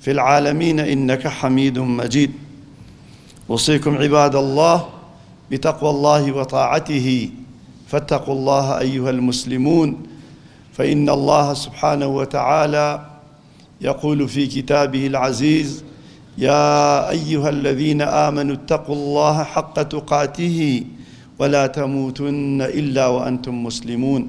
في العالمين انك حميد مجيد اوصيكم عباد الله بتقوى الله وطاعته فاتقوا الله ايها المسلمون فإن الله سبحانه وتعالى يقول في كتابه العزيز يا أيها الذين آمنوا اتقوا الله حق تقاته ولا تموتن إلا وأنتم مسلمون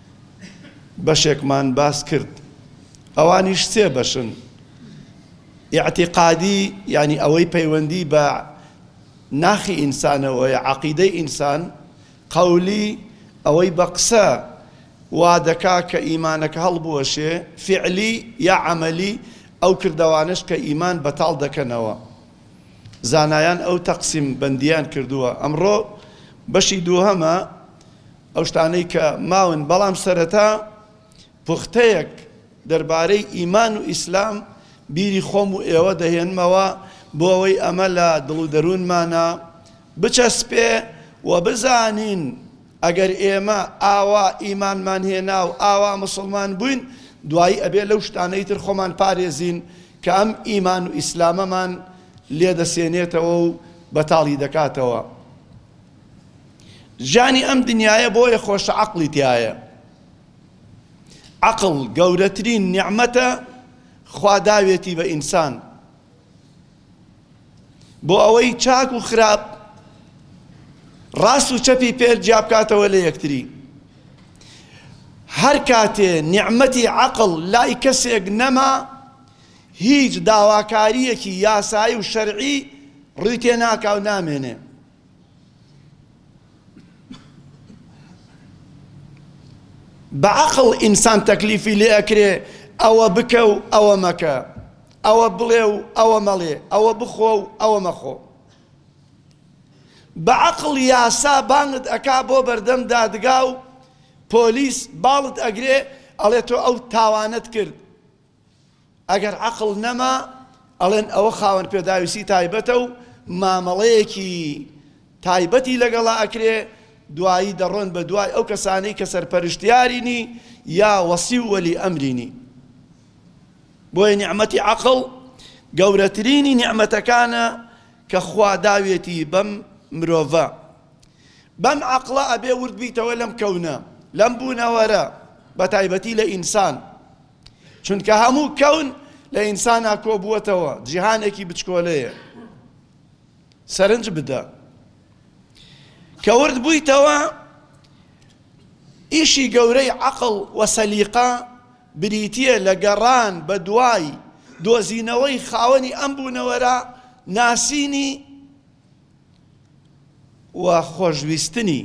بەشێکمان باس کرد ئەوانیش سێ بەشن ئیعتیقادی یعنی ئەوەی پەیوەندی بە ناخی ئینسانەوەیە عەقیدەی ئینسان قەولی ئەوەی بە قسە وا دەکا کە ئیمانەکە هەڵبوەشێ فعلی یا عملی ئەو کردەوانش کە ئیمان بەتاڵ دەکەنەوە زانایان ئەو تەقسیم بەندیان کردووە ئەمڕۆ بەشی دووهەمە ئەو شتانەی کە ماون بەڵام سەرەتا پوختەیەک دەربارەی ئیمان و ئیسلام بیری خۆم و ئێوە دەهێنمەوە بۆ ئەوەی ئەمە لە دڵ و دەروونمانە بچەسپێ و بزانین ئەگەر ئێمە ئاوا ئیمانمان هێنا و ئاوا مسلمان بووین دوایی ئەبێ لەو شتانەی تر خۆمان پارێزین کە ئەم ئیمان و ئیسلامەمان لێدەسێنێتەوە و بەتاڵی دەکاتەوە ژانی ئەم دنیایە بۆیە خۆشە عەقڵی تیایە عەقڵ گەورەترین نیعمەتە خوا داوێتی بە ئینسان بۆ ئەوەی چاک و خراپ ڕاست و چەپی پێر جیا بکاتەوە لە یەکتری هەر کاتێ نیعمەتی عەقڵ لای کەسێک نەما هیچ داواکاریەکی یاسایی و شەرعی ڕووی تێ ناکا و نامێنێ بە عەقڵ ئینسان تەکلیفی لێ ئەکرێ ئەوە بکە و ئەوە مەکە ئەوە بڵێ و ئەوە مەڵێ ئەوە بخۆ و ئەوە مەخۆ بە عەقڵ یاسا بانت ئەکا بۆ بەردەم دادگا و پۆلیس باڵت ئەگرێ ئەڵێ تۆ ئەو تاوانت کرد ئەگەر عەقڵ نەما ئەڵێن ئەوە خاوەن پێداویستی تایبەتە و مامەڵەیەکی تایبەتی لەگەڵا ئەکرێ دوایی دەڕۆن بە دوای ئەو کەسانەی کە سەرپەرشتیارینی یا وەسی و وەلی ئەمرینی بۆیە نیعمەتی عەقڵ گەورەترینی نیعمەتەکانە کە خوا داوێتی بەم مرۆڤە بەم عەقڵە ئەبێ ورد بیتەوە لەم کەونە لەم بوونەوەرە بە تایبەتی لە ئینسان چونکە هەموو کەون لە ئینسانا کۆبووەتەوە جیهانێکی بچکۆلەیە سەرنج بدە کەورد بوویتەوە ئیشی گەورەی عقل و سەلیقا بریتە لە گەڕان بە دوای دۆزینەوەی خاوەنی ئەم بوونەوەرە ناسینی و خۆشویستنی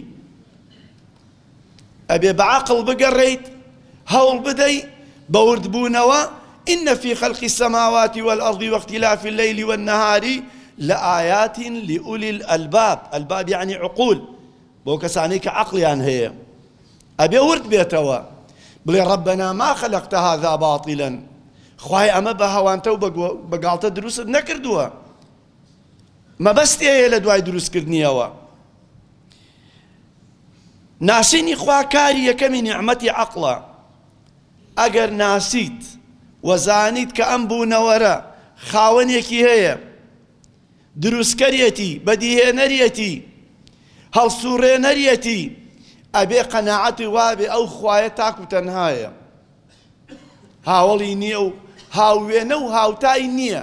ئەبێ بە عەقڵ بگەڕێیت هەوڵ بدەی بە ورد بوونەوە ان فی خلق السماوات والارض واختلاف اللیل والنهار لآیات لأولی الالباب الباب یعنی عقول بۆ کەسانی کە عەقڵیان هەیە ئەبێ ورد بێتەوە بڵێ ربنا ما خلقت هذا باطلا خوای ئەمە بە هەوانتە و بە گاڵتە دروستت نەکردووە مەبەست ئێە لە دوای دروست کردنیەوە. ناسینی خوا کاری یەکەمی نیعمەتی عەقڵە ئەگەر ناسیت و زانیت کە ئەم بوونەوەرە خاوەنێکی هەیە دروستکەرێتی بەدیهێنەرێتی هەڵسوڕێنەرێتی ئەبێ قەناعەتی وابێ ئەو خوایە تاک و تەنهایە هاوەڵی نییە و هاووێنە و هاوتای نییە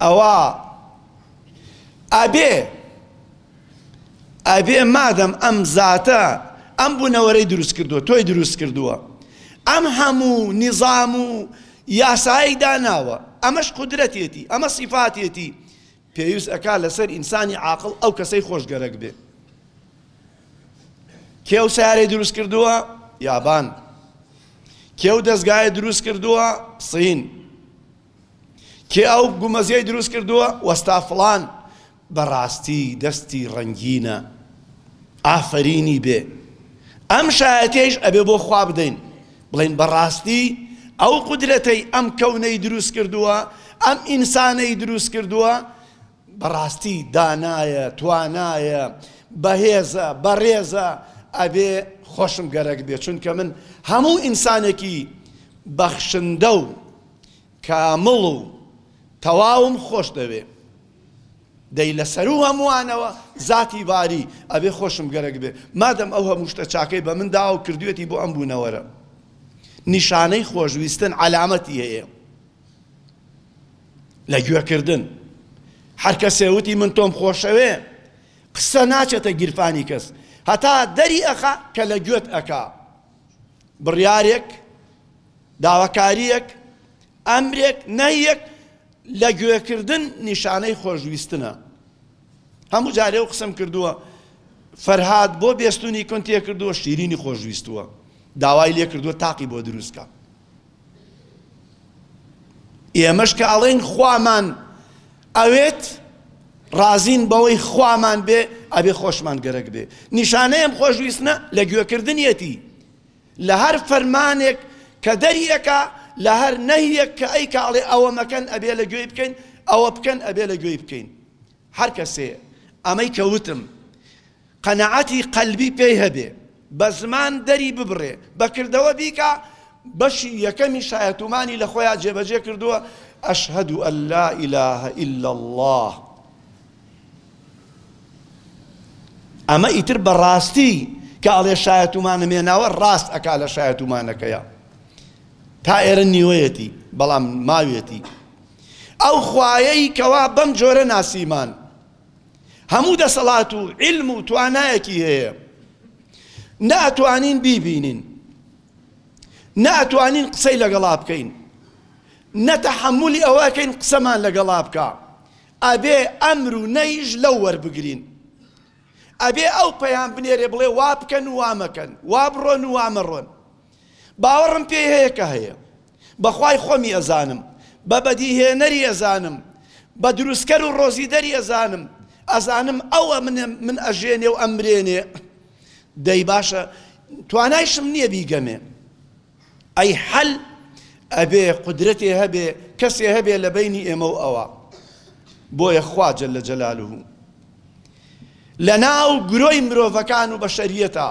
ئەوا ئەبێ ئەبێ مادەم ئەم زاتە ئەم بوونەوەرەی دروست کردووە تۆی دروست کردووە ئەم هەموو نیزام و یاسایی داناوە ئەمەش قدرەتێتی ئەمە سیفاتێتی پێویست ئەکا لەسەر ئینسانی عاقڵ ئەو کەسەی خۆش گەرەک بێ کێ ئەو سیارەی دروست کردووە یابان کێ ئەو دەستگایە دروست کردووە سین کێ ئەو گومەزیەی دروست کردووە وەستا فلان بەڕاستی دەستی ڕەنگینە ئافرینی بێ ئەم شایەتێش ئەبێ بۆ خوا بدەین بڵێن بەڕاستی ئەو قودرەتەی ئەم کەونەی دروست کردووە، ئەم ئینسانەی دروست کردووە، بەڕاستی دانایە، توانایە، بەهێزە، بەڕێزە، ئەبێ خۆشم گەرەک بێ، چونکە من هەموو ئینسانێکی بەخشندە و کامڵ و تەواوم خۆش دەوێ. دەی لە سەروو هەمووانەوە زاتی باری ئەبێ خۆشم گەرەک بێ مادەم ئەو هەموو شتە چاکەی بە من داوە و کردوویەتی بۆ ئەم بوونەوەرە نیشانەی خۆشویستن عەلامەتی هەیە لە گوێ کردن هەر کەسێ وتی من تۆم خۆشەوێ قسە ناچێتە گیرفانی کەس هەتا دەری ئەخا کە لە گوێت ئەکا بڕیارێک، داواکارییەک، ئەمرێک، نەهییەک لە گوێکردن نیشانەی خۆشویستنە. هەموو جارێ ئەو قسەم کردووە، فەرهاد بۆ بێستوونی کونتێ کردووە، شیرینی خۆشویستووە، داوای لێ کردووە تاقی بۆ دروست کات. ئێمەش کە ئەڵێن خوامان ئەوێت ڕازین بەوەی خوامان بێ ئەبێ خۆشمان گەرەک بێ نیشانەیەم خۆشویستە لە گوێکردنیەتی لە هەر فەرمانێک کە دەریەکە لە هەر نەهیەک کە ئەی کاڵێ ئەوە مەکەن ئەبێ لە گوێی بکەین ئەوە بکەن ئەبێ لە گوێی بکەین هەر کەسێ ئەمەی کە وتم قەناعەتی قەلبی پێی هەبێ بە زمان دەری ببڕێ بە کردەوە بیکا بەشی یەکەمی شایەتومانی لە خۆیان جێبەجێ کردووە ئەشهد ان لا اله الا الله ئەمە ئیتر بەڕاستی کە ئەڵێ شایەتومانم هێناوە ڕاست ئەکا لە شایەتومانەکەیە تا ئێرە نیوەیەتی بەڵام ماوێتی ئەو خوایەی کەوا بەم جۆرە ناسیمان هەموو دەسەڵات و عیلم و توانایەکی هەیە نە ئەتوانین بیبینین نە ئەتوانین قسەی لەگەڵا بکەین نە تەحەمولی ئەوەکەین قسەمان لەگەڵا بکە ئەبێ ئەمر و نەیش لەو وەربگرین ئەبێ ئەو پەیام بنێرێ بڵێ وا بکەن و وامەکەن وا بڕۆن و وامەڕۆن باوەڕم پێ هەیە کە هەیە بەخوای خۆمی ئەزانم بە بەدیهێنەری ئەزانم بە دروستکەر و ڕۆزیدەری ئەزانم ئەزانم ئەو ئەمنێ من ئەژێنێ و ئەمرێنێ دەی باشە توانایشم نییە بیگەمێ ئەی حەل ئەبێ قدرەتێ هەبێ کەسێ هەبێ لە بینی ئێمە و ئەوە بۆیە خواجە لە جەلالوه لە ناو گرۆی مرۆڤەکان و بەشەریەتە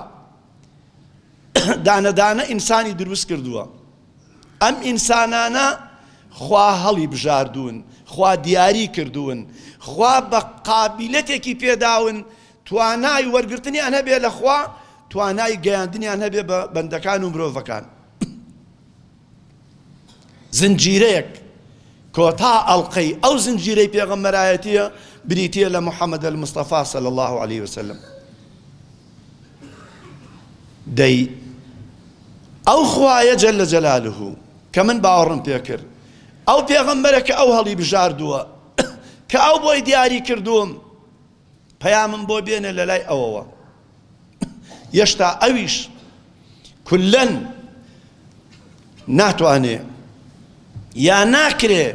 دانە دانە ئینسانی دروست کردووە ئەم ئینسانانە خوا هەڵی بژاردوون خوا دیاری کردوون خوا بە قابلەتێکی پێداون توانای وەرگرتنیان هەبێ لە خوا توانای گەیاندنیان هەبێ بە بەندەکان و مرۆڤەکان زنجیرەیەک، کۆتا ئەڵقەی ئەو زنجیرەی پێغەمبەرایەتییە بریتییە لە محمد المصطفی صلی اللە علیە وسلم. دەی ئەو خوایە جل جلاله کە من باوەڕم پێکرد ئەو پێغەمبەرە کە ئەو هەڵی بژاردووە کە ئەو بۆی دیاری کردووم پەیامم بۆ بێنە لەلای ئەوەوە یەشتا ئەویش کولەن ناتوانێ یا ناکرێ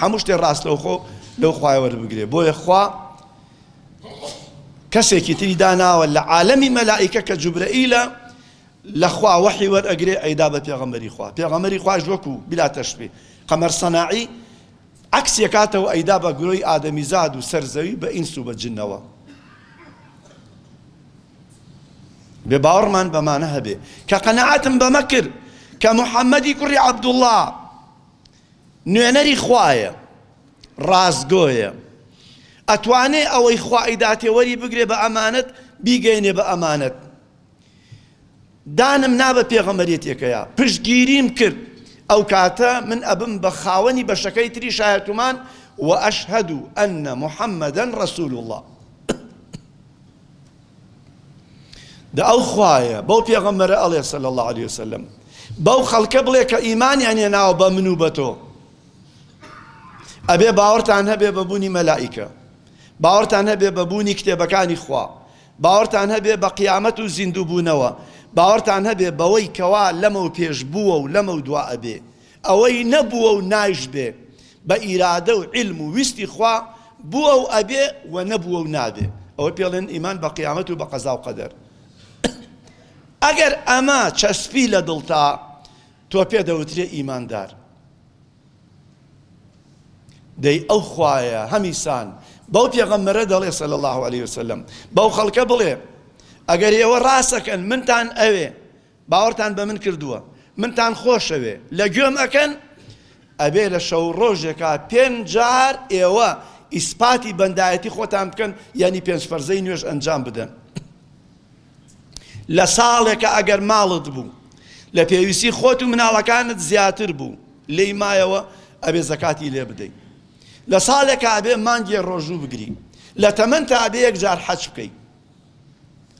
هەموو شتێ ڕاست لەوخۆ لەو خوای وەربگرێ بۆیە خوا کەسێکی تری داناوە لە عالەمی مەلائیکە کە جوبرەئیلە لە خوا وەحی وەرئەگرێ ئەیدا بە پێغەمەری خوا پێغەمەری خواش وەکو بلا تەشبی قەمەر سەناعی عەکس یەکاتەوە ئەیدا بە گرۆی ئادەمیزاد و سەر زەوی بە ئینس و بە جنەوە. بێ باوەڕمان بەمانە هەبێ کە قەناعەتم بەمە کرد کە محەممەدی کوڕی عەبدوڵڵا نوێنەری خوایە ڕاستگۆیە ئەتوانێ ئەوەی خوا ئەیداتێ وەری بگرێ بە ئەمانەت بیگەینێ بە ئەمانەت. دانم نا بە پێغەمبەرێتیەکەیا پشتگیریم کرد ئەوکاتە من ئەبم بە خاوەنی بەشەکەی تری شایەتومان و ئەشهد ان محمدا رسول الله دا ئەو خوایە بەو پێغەمبەرە ئەڵێ صلی الله عليه وسلم بەو خەڵکە بڵێ کە ئیمانیان هێناوە بە من و بە تۆ ئەبێ باوەڕتان هەبێ بە بوونی مەلائیکە باوەڕتان هەبێ بە بوونی کتێبەکانی خوا باوەڕتان هەبێ بە قیامەت و زیندووبوونەوە، باوەڕتان هەبێ بەوەی کەوا لەمەو پێش بووە و لەمەو دوا ئەبێ، ئەوەی نەبووە و نایشبێ، بە ئیرادە و عیلم و ویستی خوا بووە و ئەبێ و نەبووە و نابێ، ئەوە پێ ئەڵێن ئیمان بە قیامەت و بە قەزا و قەدەر. ئەگەر ئەمە چەسپی لە دڵتا، تۆ پێ دەوترێ ئیماندار. دەی ئەو خوایە هەمیسان بەو پێغەمبەرە دەڵێ صلی الله علیه وسلم بەو خەڵکە بڵێ ئەگەر ئێوە ڕاستەکەن منتان ئەوێ باوەڕتان بە من کردووە منتان خۆشەوێ لە گوێم ئەکەن ئەبێ لە شەو ڕۆژێکا پێنج جار ئێوە ئیسپاتی بەندایەتی خۆتان بکەن یعنی پێنج فەرزەی نوێژ ئەنجام بدەن لە ساڵێکە ئەگەر ماڵت بوو لە پێویستی خۆت و مناڵەکانت زیاتر بوو لێی مایەوە ئەبێ زەکاتی لێ بدەی لە ساڵێک ئابێ مانگێ ڕۆژوو بگری لە تەمەەن تا ئابێ یەک جار حەچ بکەی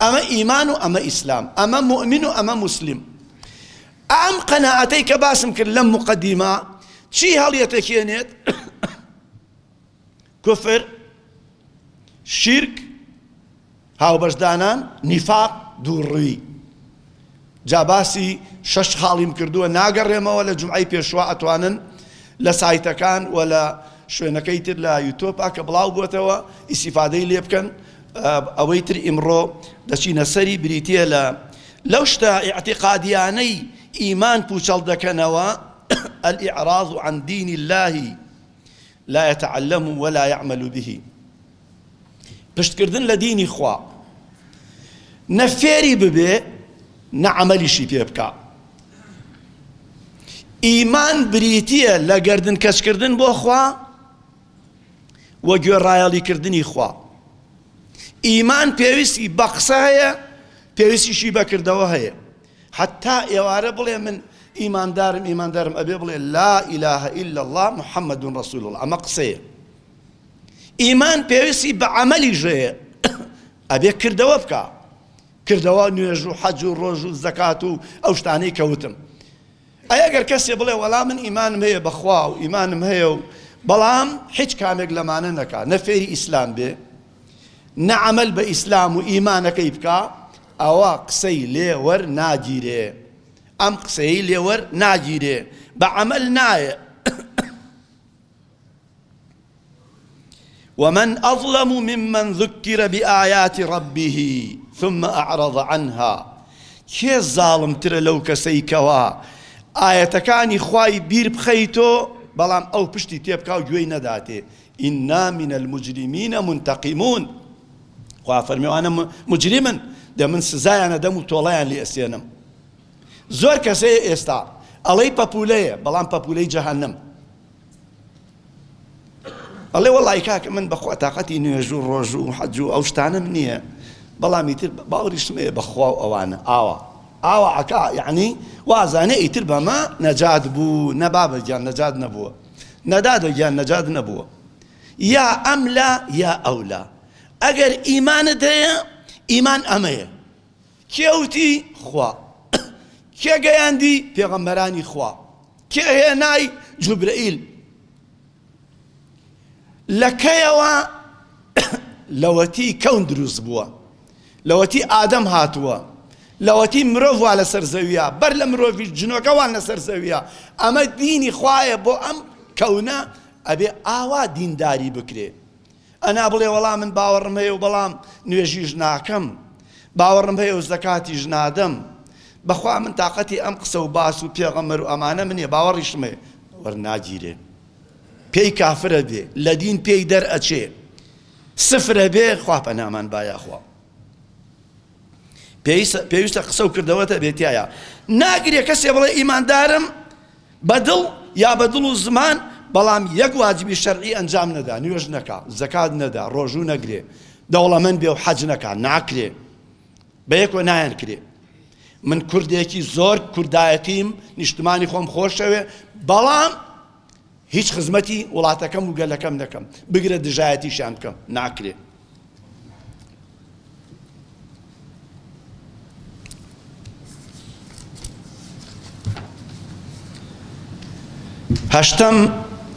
ئەمە ئیمان و ئەمە ئیسلام ئەمە مؤمن و ئەمە مسلم ئەم قەنەعەتەی کە باسم کرد لەم مقدیمە چی هەڵیەتەکێنێت کوفر، شیرک، هاوبەشدانان، نیفاق، دووڕووی. جا باسی شەش خاڵیم کردووە ناگەڕێمەوە لە جومعەی پێشوە ئەتوانن لە سایتەکان و لە شوێنەکەی تر لە یوتۆپا کە بڵاو بووەتەوە ئیسیفادەی لێ بکەن ئەوەی تر ئیمڕۆ دەچینە سەری بریتە لە لەو شتە ئیعتیقادیانەی ئیمان پوچەڵ دەکەنەوە الإعراض عن دین اللهی لا یتعلم ولا یعمل به پشتکردن لە دینی خوا نە فێری ببێ نە عەمەلیشی پێ بکا ئیمان بریتیە لە گردن کەچکردن بۆ خوا و گوێڕایەڵیکردنی خوا ئیمان پێویستی بە قسە هەیە پێویستیشی بەکردەوە هەیە حەتا ئێوارە بڵێ من ئیماندارم ئیماندارم ئەبێ بڵێ لا اله الا الله محمد رسول الله ئەمە قسەیە ئیمان پێویستی بە عملی ژەیە ئەبێ کردەوە بکە کردەوە نوێژ و حەج و ڕۆژ و زەکات و ئەو شتانەی کەوتم ئەی ئەگەر کەسێ بڵێ وەڵام من ئیمانم هەیە بەخوا و ئیمانم هەیە و بەڵام هیچ کامێک لەمانە نەکا نەفێری ئیسلام بێ نە عەمەل بە ئیسلام و ئیمانەکەی بکا ئەوە قسەی لێ وەر ناگیرێ ئەم قسەی لێ وەر ناگیرێ بە عەمەل نایە ومن أظلم ممن ذكر بآيات ربه ثم أعرض عنها کێ زاڵمترە لەو کەسەی کەوا ئاەتەکانی خوای بیر بخەیتۆ بەڵام ئەو پشتی تێبکاو گوێی نەداتێ انا من المجرمین منتقمون خوا فەرمی ئەوانە مجریمن دەمن سزایان ئەدەم و تۆڵەیان لێ ئەسێنم زۆر کەس هەیە ئێستا ئەڵەی پەپولەیە بەڵام پەپولەی جەهەنم ئەڵێ وەڵی کاکە من بەخوا تااقەتی نوێژ و ڕۆژ و حەج و ئەو شتانم نییە بەڵامی تر باوریشمەیە بەخوا و ئەوانە ئاوا ئاوا عکا یعنی وازانە ئیتر بەمە نەجات بوو نەبابەجان نەجات نەبووە نەدادە گیان نەجات نەبووە یا ئەملا یا ئەولا ئەگەر ئیمانت هەیە ئیمان ئەمەیە کێوتی خوا کێ گەیاندی پێغەمبەرانی خوا کێ هێنای جوبرەئیل لە کەیەوە لەوەتی کەون دروست بووە لەوەتی ئادەم هاتووە، لەوەتی مرۆڤ وا لەسەر زەویە، بەر لە مرۆڤیش جنۆکە وان لەسەر زەویە، ئەمە دینی خوایە بۆ ئەم کەونە، ئەبێ ئاوا دینداری بکرێ. ئەنا بڵێ وەڵا من باوەڕم هەیە و بەڵام نوێژیش ناکەم، باوەڕم هەیە و زەکاتیش نادەم، بەخوا من تاقەتی ئەم قسە و باس و پێغەمبەر و ئەمانەم نیە، باوەڕیشم هەیە، وەرناگیرێ. پێی کافر ئەبێ، لە دین پێی دەرئەچێ. سفر ئەبێ خوا پەنامان با یاخوا. پێویستە پێویستە قسە و کردەوەت هەبێت تیایا ناگرێ کەسێ بڵێ ئیماندارم بە دڵ یا بە دڵ و زمان بەڵام یەک واجبی شەرعی ئەنجام نەدا نوێژ نەکا زەکات نەدا ڕۆژوو نەگرێ دەوڵەمەند بێ و حەج نەکا ناکرێ بە یەکۆ نایەن کرێ من کوردێکی زۆر کوردایەتیم نیشتمانی خۆم خۆشەوێ بەڵام هیچ خزمەتی وڵاتەکەم و گەلەکەم نەکەم، بگرە دژایەتیشیان بکەم، ناکرێ. هەشتەم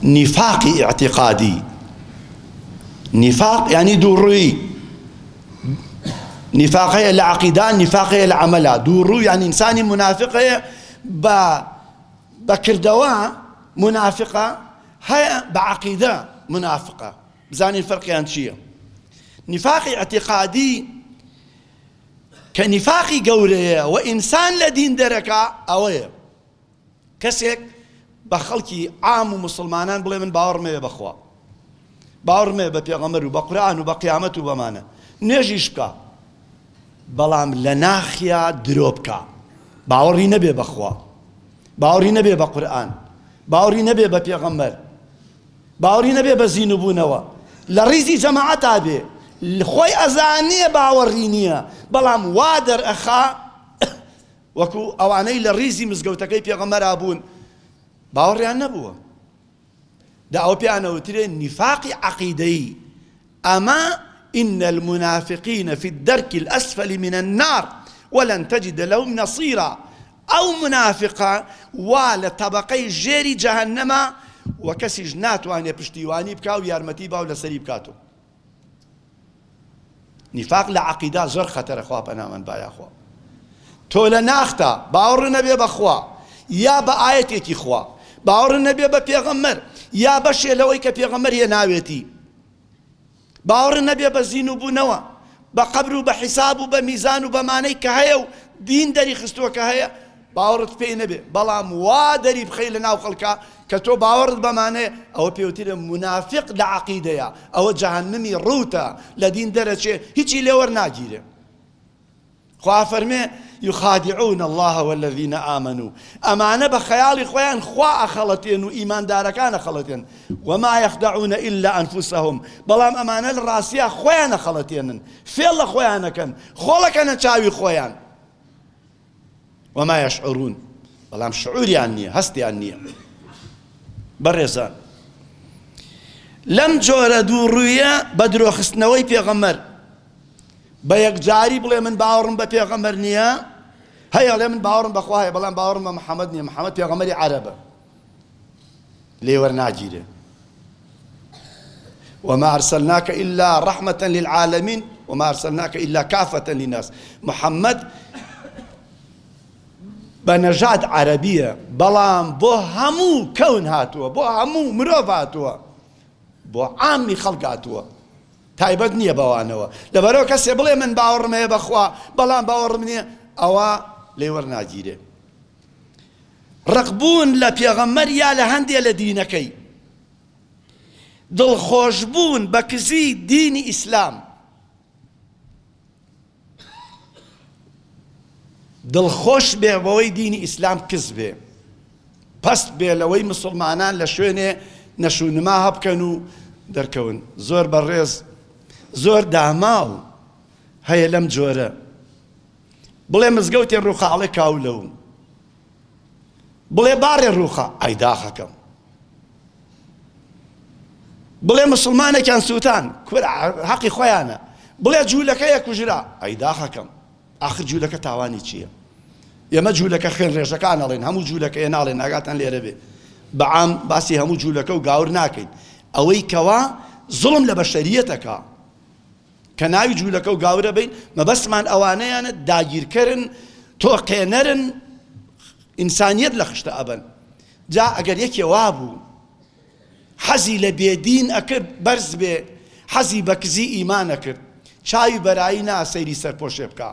نیفاقی ئیعتیقادی نیفاق یعنی دووڕووی نیفاقەیە لە عقیدان نیفاقەیە لە عملا دووڕوو یعنی ئینسانی منافقەیە بە بەکردەوە مونافقە هەیە بە عەقیدە مونافقە بزانین فەرقیان چییە نیفاقی ئەتیقادی کە نیفاقی گەورەیە و ئینسان لە دین دەرەکە ئەوەیە کەسێک بە خەڵکی عام و مسلمانان بڵێ من باوەڕمەوێ بەخوا باوڕمێ بە پێغەمبەر و بە قورئان و بە قیامەت و بەمانە نوێژیش بکە بەڵام لە ناخیا درۆ بکە باوەڕی نەبێ بەخوا باوەڕی نەبێ بە قورئان باوەڕی نەبێ بە پێغەمبەر باوەڕی نەبێ بە زینوبوونەوە لە ڕیزی جەماعەتا بێ خۆی ئەزانیە باوەڕی نییە بەڵام وا دەرئەخا وەکو ئەوانەی لە ڕیزی مزگەوتەکەی پێغەمەرا بوون باوەڕیان نەبووە دا ئەوە پێیان ئەوترێ نیفاقی عەقیدەیی، ئەمە، ان المنافقین فی الدرک الاسفل من النار ولن تجد لهم نصیرا، ئەو منافقە وا لە تەبەقەی ژێری جەهەنەمە و کەسیش ناتوانێ پشتیوانی بکا و یارمەتی با و لەسەری بکات و. نیفاق لە عەقیدا زۆر خەتەرە خوا پەنامان با یاخوا تۆ لە ناختا باوەڕ نەبێ بەخوا یا بە ئاەتێکی خوا باوەڕ نەبێ بە پێغەمەر یا بەشێ لەوەی کە پێغەمەر یە ناوێتی باوەڕ نەبێ بە زین و بوونەوە بە قەبر و بە حیساب و بە میزان و بەمانەی کە هەیە و دین دەری خستووە کە هەیە باوەڕت پێی نەبێ بەڵام وا دەری بخەی لە ناو خەڵکا کە تۆ باوەڕت بەمانەیە ئەوە پێوترێ مونافیق لە عەقیدەیا ئەوە جەهەنمی ڕووتە لە دین دەرەچێ هیچی لێ وەرناگیرێ خوا فەرمێ یخادعون اللە والذین آمنو ئەمانە بە خەیاڵی خۆیان خوا ئەخەڵەتێن و ئیماندارەکان ئەخەڵەتێن وما یخدعون الا انفسهم بەڵام ئەمانە لە ڕاستیا خۆیان ئەخەڵەتێنن فێڵ لە خۆیانەکەن خۆڵەکەنە چاوی خۆیان وما یشعرون بەڵام شعوریان نیە هەستیان نیە بەڕێزان لەم جۆرە دوو ڕویە بە درۆخستنەوەی پێغەمەر بە یەکجاری بڵێ من باوەڕم بە پێغەمەر نییە هەیەڵێ من باوەڕم بەخواە بەڵام باوەڕم بە محەممەد نیە محەممەد پێغەمەری عربە لێ وەرناگیرێ وما أرسلناك إلا رحمة للعالمين وما أرسلناك إلا كافة للناس محمد بە نەژاد عەربیە بەڵام بۆ هەموو کەون هاتووە بۆ هەموو مرۆڤ هاتووە بۆ عامی خەڵک هاتووە تایبەت نییە بەوانەوە لەبەرەوە کەسێ بڵێ من باوەڕم هەیە بەخوا بەڵام باوەڕم نییە ئەوە لێوەر ناگیرێ ڕق بوون لە پێغەمبەر یا لە هەندێ لە دینەکەی، دڵخۆش بوون بە کزی دینی ئیسلام، دڵ خۆش بێ بەوەی دینی ئیسلام کز بێ، پەست بێ لەوەی مسوڵمانان لە شوێنێ نەشو نما هەبکەن و دەرکەون. زۆر بەڕێز زۆر داماو هەیە لەم جۆرە. بڵێ مزگەوتێ ڕووخا ئەڵێ کاولەوم بڵێ باڕێ ڕووخا ئای داخەکەم بڵێ مسلمانێکیان سووتان حەقی خۆیانە بڵێ جوولەکەیە کوژرا ئەی داخەکەم ئاخر جوولەکە تاوانی چییە ئێمە جوولەکە خوێن ڕێژەکان ناڵێن هەموو جوولەکەیە ناڵێن ناگاتان لێرە بێ بەعام باسی هەموو جوولەکە و گاور ناکەین ئەوەی کەوا زڵم لە بەشەریەتەکە کە ناوی جولەکە و گاورە بین مەبەستمان ئەوانەیانە داگیرکەرن تۆقێنەرن ئینسانیەت لە خشتە ئەبەن جا ئەگەر یەکێ وابوو حەزی لە بێدین ئەکرد بەرز بێ حەزی بە کزی ئیمانە کرد چاوی بەرایی نا سەیری سەرپۆشێ بکە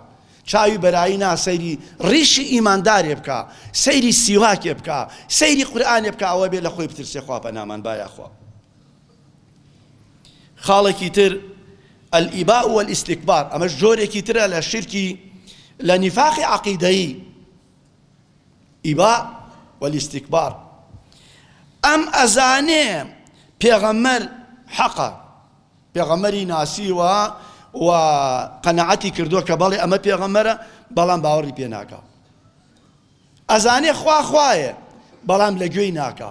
چاوی بەرایی نا سەیری ڕیشی ئیماندارێ بکە سەیری سیواکێ بکە سەیری قورآانێ بکە ئەوە بێ لە خۆی بترسێ خوا بە نامان بایا خۆ خاڵێکی تر الاباء والاستکبار ئەمەش جۆرێکی ترە لە شرکی لە نیفاقی عقیدەیی ئیباء والاستکبار ئەم ئەزانێ پێغەمەر حەقە پێغەمەری ناسیوە و قەنەعەتی کردووە کە بەڵێ ئەمە پێغەمەرە بەڵام باوەڕی پێ ناکە ئەزانێ خوا خوایە بەڵام لە گوێی ناکە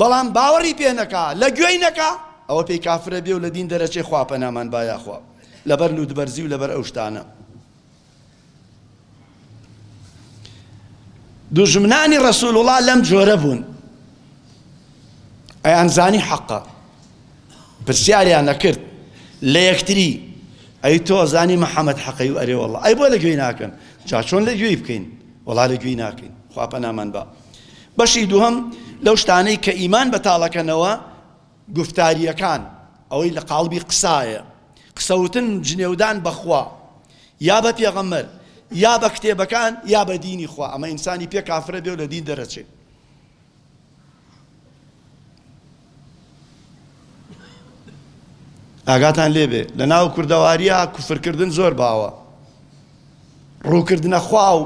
بەڵام باوەڕی پێ نەکا لە گوێی نەکا ئەوە پێی کافرە بێ و لە دین دەرەچێ خوا پەنامان با یاخوا لەبەر لوتبەرزی و لەبەر ئەو شتانە دوژمنانی ڕسول وڵا لەم جۆرە بوون ئەیان زانی حەقە پرسیاریان نەکرد لە یەکتری ئەی تۆ زانی محەممەد حەقەی و ئەرێ وڵ ئەی بۆ لە گوێی ناکەن جا چۆن لە گوێی بکەین وڵا لە گوێی ناکەین خواپە نامان بە بەشی دووهەم لەو شتانەی کە ئیمان بەتاڵەکەنەوە گوفتاریەکان ئەوەی لە قاڵبی قسایە قسەوتن جنێودان بەخوا یا بە پێغەمەر یا بە کتێبەکان یا بە دینی خوا ئەمە ئینسانی پێ کافرە بێ و لە دین دەرەچێت ئاگاتان لێبێ لە ناو کوردەواریە کوفرکردن زۆر باوە ڕووکردنە خوا و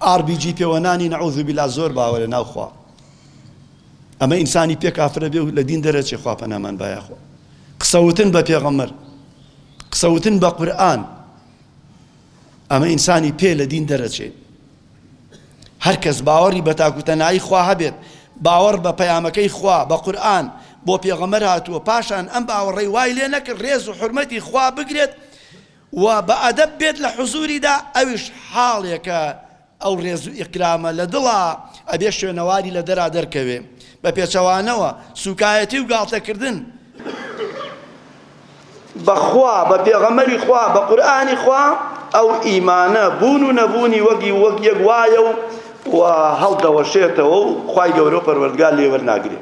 ئاربیجی پێوەنانی نەعوزبیلا زۆر باوە لە ناوخوا ئەمە ئینسانی پێ کافرە بێ و لە دین دەرەچێ خوا پەنامان بایەخۆ قسەوتن بە پێغەمەر قسەوتن بە قورآن ئەمە ئینسانی پێ لە دین دەرەچێ هەرکەس باوەڕی بە تاکو تەنایی خوا هەبێت باوەڕ بە پەیامەکەی خوا بە قورئان بۆ پێغەمەر هاتووە پاشان ئەم باوەڕی وای لێ نەکرد ڕێز و حرمەتی خوا بگرێت و بە ئەدەب بێت لە حزوریدا ئەوش حاڵێکە ئەو ڕێز و ئیقرامە لە دڵا ئەبێ شوێنەواری لە دەرا دەرکەوێ بە پێچەوانەوە سوکایەتی و گاڵتە کردن بە خوا بە پێغەمەری خوا بە قورآانی خوا ئەو ئیمانە بوون و نەبوونی وەگی وەک یەک وایە و و هەڵدەوەشێتەوە و خوای گەورە و پەروەردگار لێ وەرناگرێ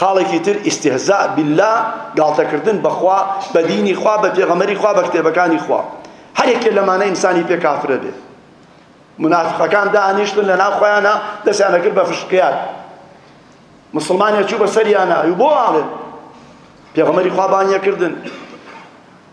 خاڵێکی تر ئیستیهزاء باللە گاڵتە کردن بە خوا بە دینی خوا بە پێغەمبەری خوا بە کتێبەکانی خوا هەر یەکێ لەمانە ئینسانی پێ کافرە بێ منافقەکان دانیشتن لە ناو خۆیانە دەستیان دەکرد بە فشقیات مسلمانێک چوو بە سەریانە بۆ ئاڵێن پێغەمبەری خوا بانیە کردن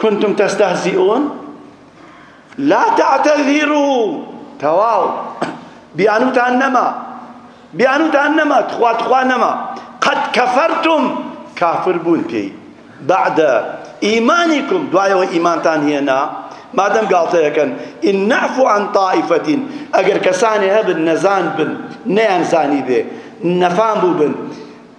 کنتم تستهزئون لا تعتذروا تەواو بیانوتان نەما بیانوتان نەما تخوا تخوا نەما قد كفرتم کافر بوون پێی بعد ئیمانیکم دوایەوە ئیمانتان هێنا مادەم گاڵتەیەکەن ئین نعفو عن طائفەتین ئەگەر کەسانێ هەبن نەزان بن نەیان زانی بێ نەفام بوو بن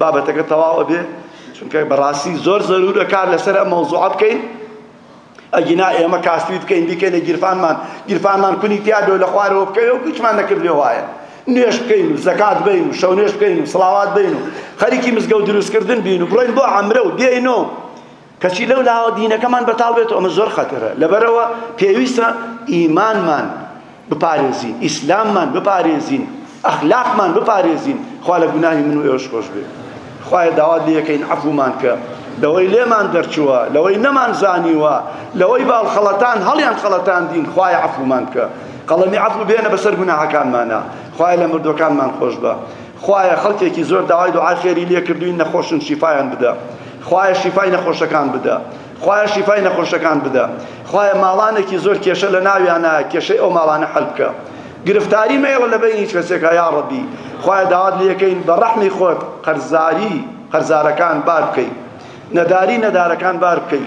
بابەتەکە تەواو ئەبێ چونکە بەڕاستی زۆر زەرورە کار لەسەر ئەم مەوزوعە بکەین ئەگینا ئێمە کاسپی بکەین بیکەینە گیرفانمان گیرفانمان کونی تیا بێ و لە خوارەوە بکەوێ و هیچمان نەکردێ وایە نوێش بکەین و زەکات بین و شەو نوێش بکەین و سڵاوات بین و خەریکی مزگەوت دروستکردن بین و بڕۆین بۆ عەمرە و دێینۆ کەچی لەو لاوە دینەکەمان بەتاڵ بێت و ئەمە زۆر خەتەرە لەبەرەوە پێویستە ئیمانمان بپارێزین ئیسلاممان بپارێزین ئەخلاقمان بپارێزین خوا لە گوناهی من و ئێوەش خۆش بێت خوایە داوات لێکەین عەفومان کە لەوەی لێمان دەرچووە لەوەی نەمان زانیوە لەوەی باڵ خەڵەتان هەڵیان خەڵەتان دین خوایە عەفومان کە قەڵەمی عەفو بێنە بەسەر گوناهەکانمانە خوایە لە مردوەکانمان خۆش بە خوایە خەڵکێکی زۆر داوای دوعای خێری لێ کردووین نەخۆشن شیفایان بدە خوایە شیفای نەخۆشەکان بدە خوایە شیفای نەخۆشەکان بدە خوایە ماڵانێکی زۆر کێشە لە ناویانە کێشەی ئەو ماڵانە حەل بکە گرفتاری مەیڵە لە بینی هیچ کەسێکا یا ڕەبی خوایە داوات لێکەین بە ڕەحمی خۆت قەرزاری قەرزارەکان بار بکەی نەداری نەدارەکان بار بکەی